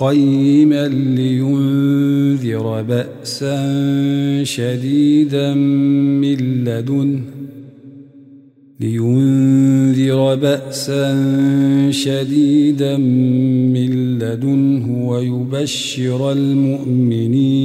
قيما لينذر بأسا شديدا من لدنه لينذر بأسا شديدا من لدنه ويبشر المؤمنين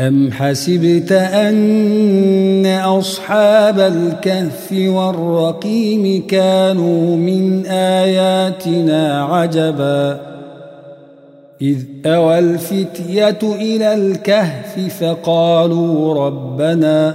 أم حسبت أن أصحاب الكهف والرقيم كانوا من آياتنا عجبا إذ أوى الفتية إلى الكهف فقالوا ربنا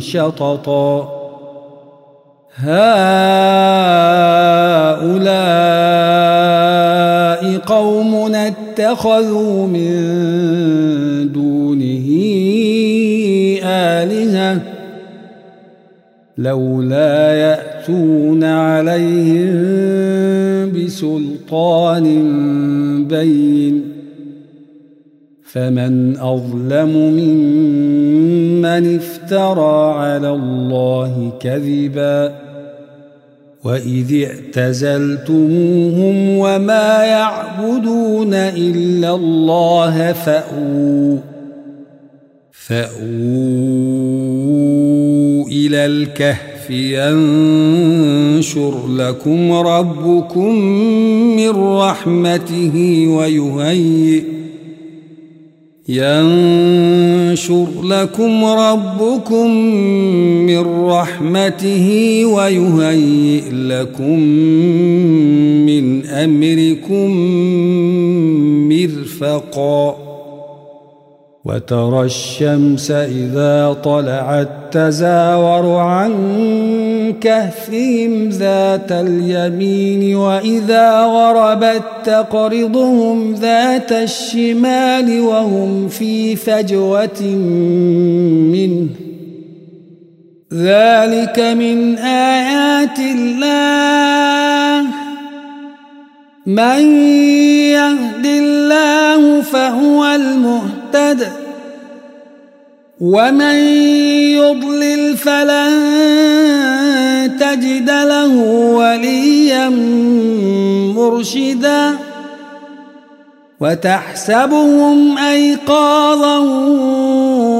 شططا. هؤلاء قوم اتخذوا من دونه آلهة لولا يأتون عليهم بسلطان بين. فمن أظلم ممن افترى على الله كذبا وإذ اعتزلتموهم وما يعبدون إلا الله فأووا فأووا إلى الكهف ينشر لكم ربكم من رحمته ويهيئ ينشر لكم ربكم من رحمته ويهيئ لكم من أمركم مرفقا. وترى الشمس إذا طلعت تزاور عن كهفهم ذات اليمين وإذا غربت تقرضهم ذات الشمال وهم في فجوة منه. ذلك من آيات الله. من يهد الله فهو المهتد. ومن يضلل فلن تجد له وليا مرشدا وتحسبهم أيقاظا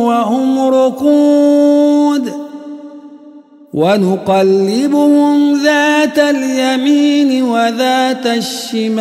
وهم رقود ونقلبهم ذات اليمين وذات الشمال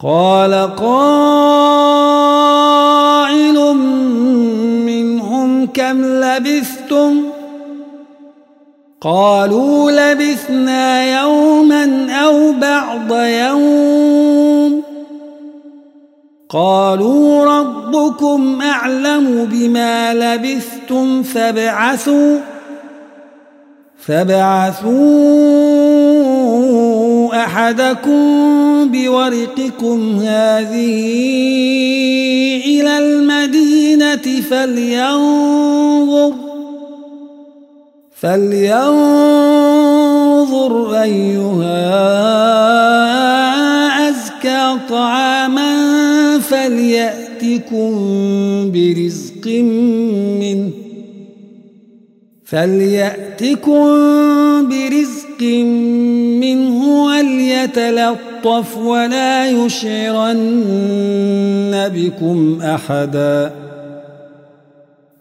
قال قائل منهم كم لبثتم؟ قالوا لبثنا يوما أو بعض يوم. قالوا ربكم أعلم بما لبثتم فابعثوا فابعثوا أحدكم بورقكم هذه إلى المدينة فلينظر فلينظر أيها أزكى طعاما فليأتكم برزق منه فليأتكم برزق منه وليتلطف ولا يشعرن بكم أحدا.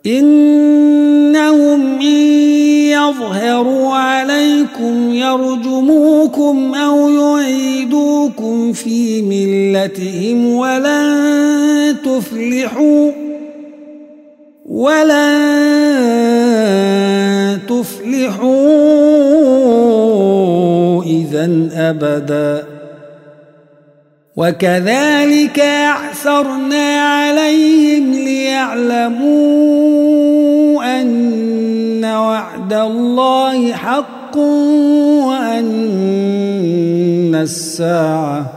إنهم إن يظهروا عليكم يرجموكم أو يعيدوكم في ملتهم ولن تفلحوا. ولن تفلحوا إذا أبدا وكذلك أعثرنا عليهم ليعلموا أن وعد الله حق وأن الساعة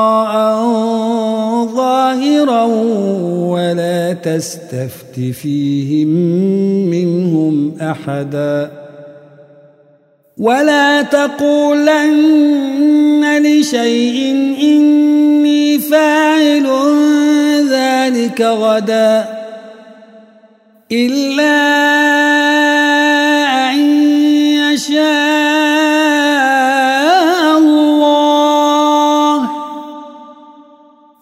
تستفت فيهم منهم أحدا. ولا تقولن لشيء إني فاعل ذلك غدا إلا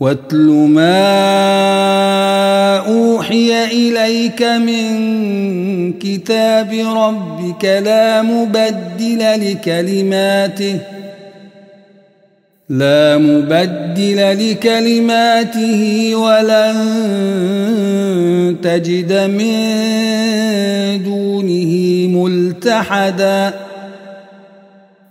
واتل ما أوحي إليك من كتاب ربك لا مبدل لكلماته لا مبدل لكلماته ولن تجد من دونه ملتحداً.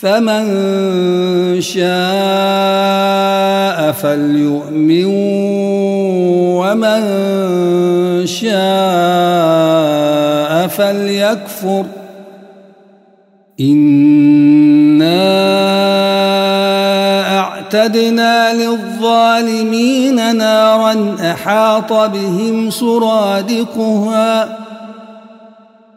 فمن شاء فليؤمن ومن شاء فليكفر. إنا أعتدنا للظالمين نارا أحاط بهم سرادقها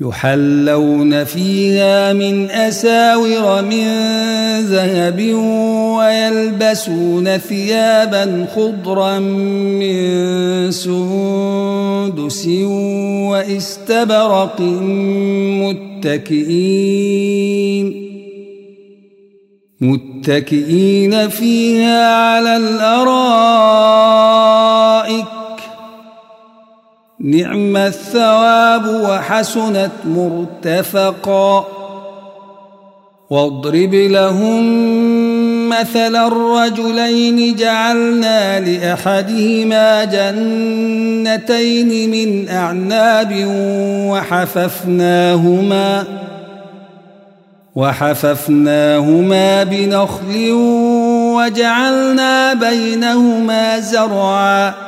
يحلون فيها من أساور من ذهب ويلبسون ثيابا خضرا من سندس واستبرق متكئين. متكئين فيها على الأرائك نعم الثواب وحسنت مرتفقا. واضرب لهم مثل الرجلين جعلنا لأحدهما جنتين من أعناب وحففناهما وحففناهما بنخل وجعلنا بينهما زرعاً.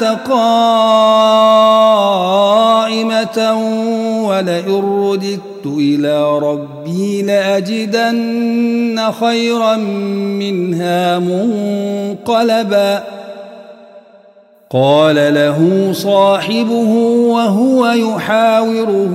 قائمة ولئن رددت إلى ربي لأجدن خيرا منها منقلبا. قال له صاحبه وهو يحاوره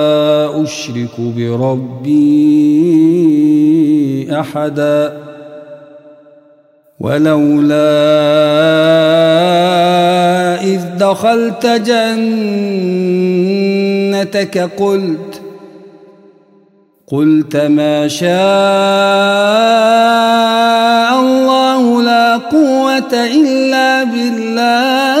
أشرك بربي أحدا ولولا إذ دخلت جنتك قلت قلت ما شاء الله لا قوة إلا بالله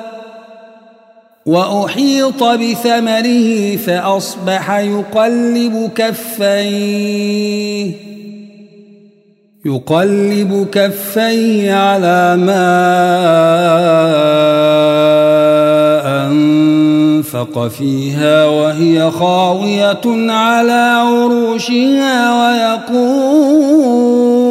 وأحيط بثمره فأصبح يقلب كفيه يقلب كفيه على ما أنفق فيها وهي خاوية على عروشها ويقول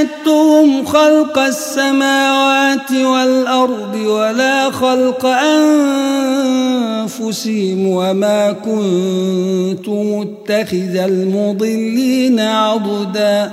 أشهدتهم خلق السماوات والأرض ولا خلق أنفسهم وما كنت متخذ المضلين عضداً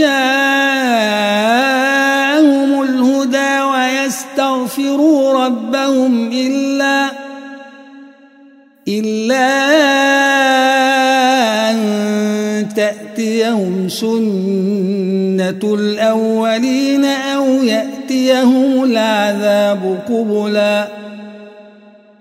جاءهم الهدى ويستغفروا ربهم إلا إلا أن تأتيهم سنة الأولين أو يأتيهم العذاب قبلاً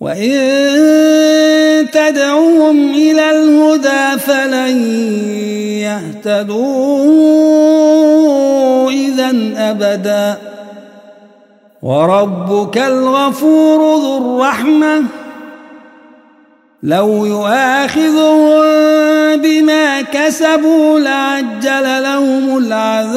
وإن تدعوهم إلى الهدى فلن يهتدوا إذا أبدا وربك الغفور ذو الرحمة لو يؤاخذهم بما كسبوا لعجل لهم العذاب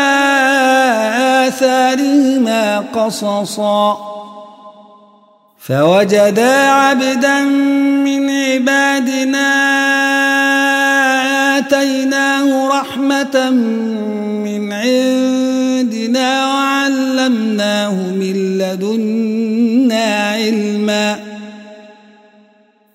آثارهما قصصا. فوجدا عبدا من عبادنا آتيناه رحمة من عندنا وعلمناه من لدنا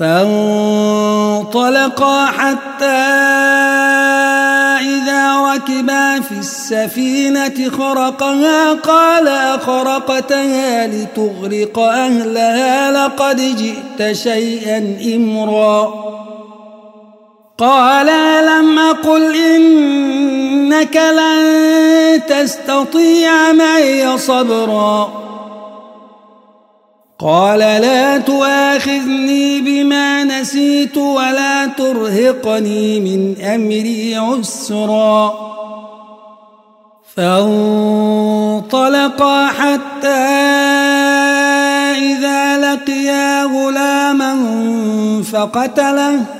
فانطلقا حتى إذا ركبا في السفينة خرقها قال أخرقتها لتغرق أهلها لقد جئت شيئا إمرا. قال لم أقل إنك لن تستطيع معي صبرا؟ قال لا تؤاخذني بما نسيت ولا ترهقني من أمري عسرا. فانطلقا حتى إذا لقيا غلاما فقتله.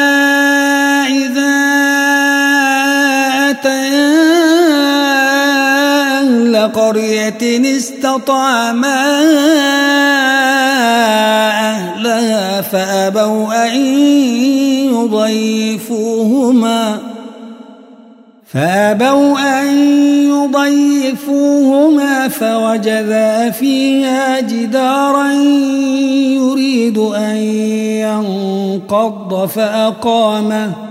قرية استطعما أهلها فأبوا أن يضيفوهما فأبوا أن يضيفوهما فوجدا فيها جدارا يريد أن ينقض فأقامه.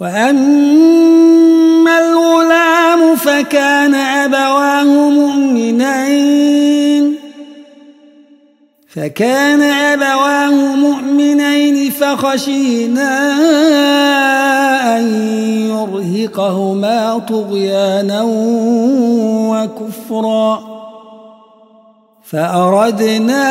وأما الغلام فكان أبواه مؤمنين فكان أبواه مؤمنين فخشينا أن يرهقهما طغيانا وكفرا فأردنا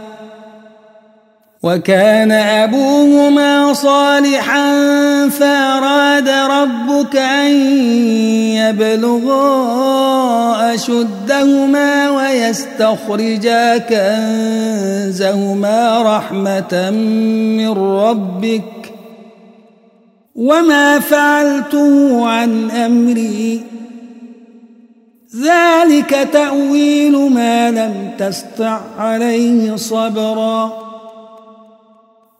وكان أبوهما صالحا فأراد ربك أن يبلغا أشدهما ويستخرجا كنزهما رحمة من ربك وما فعلته عن أمري. ذلك تأويل ما لم تستع عليه صبرا.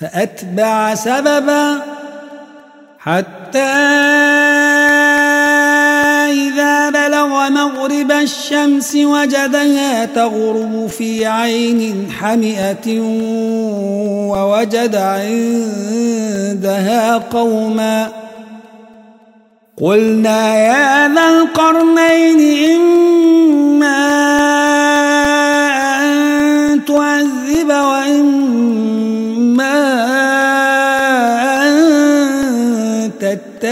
فأتبع سببا حتى إذا بلغ مغرب الشمس وجدها تغرب في عين حمئة ووجد عندها قوما قلنا يا ذا القرنين إما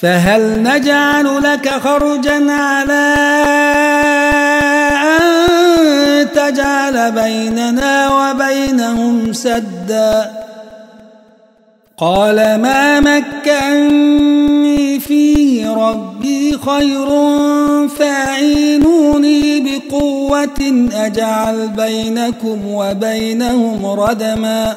فهل نجعل لك خرجا على أن تجعل بيننا وبينهم سدا؟ قال ما مكني فيه ربي خير فاعينوني بقوة أجعل بينكم وبينهم ردما.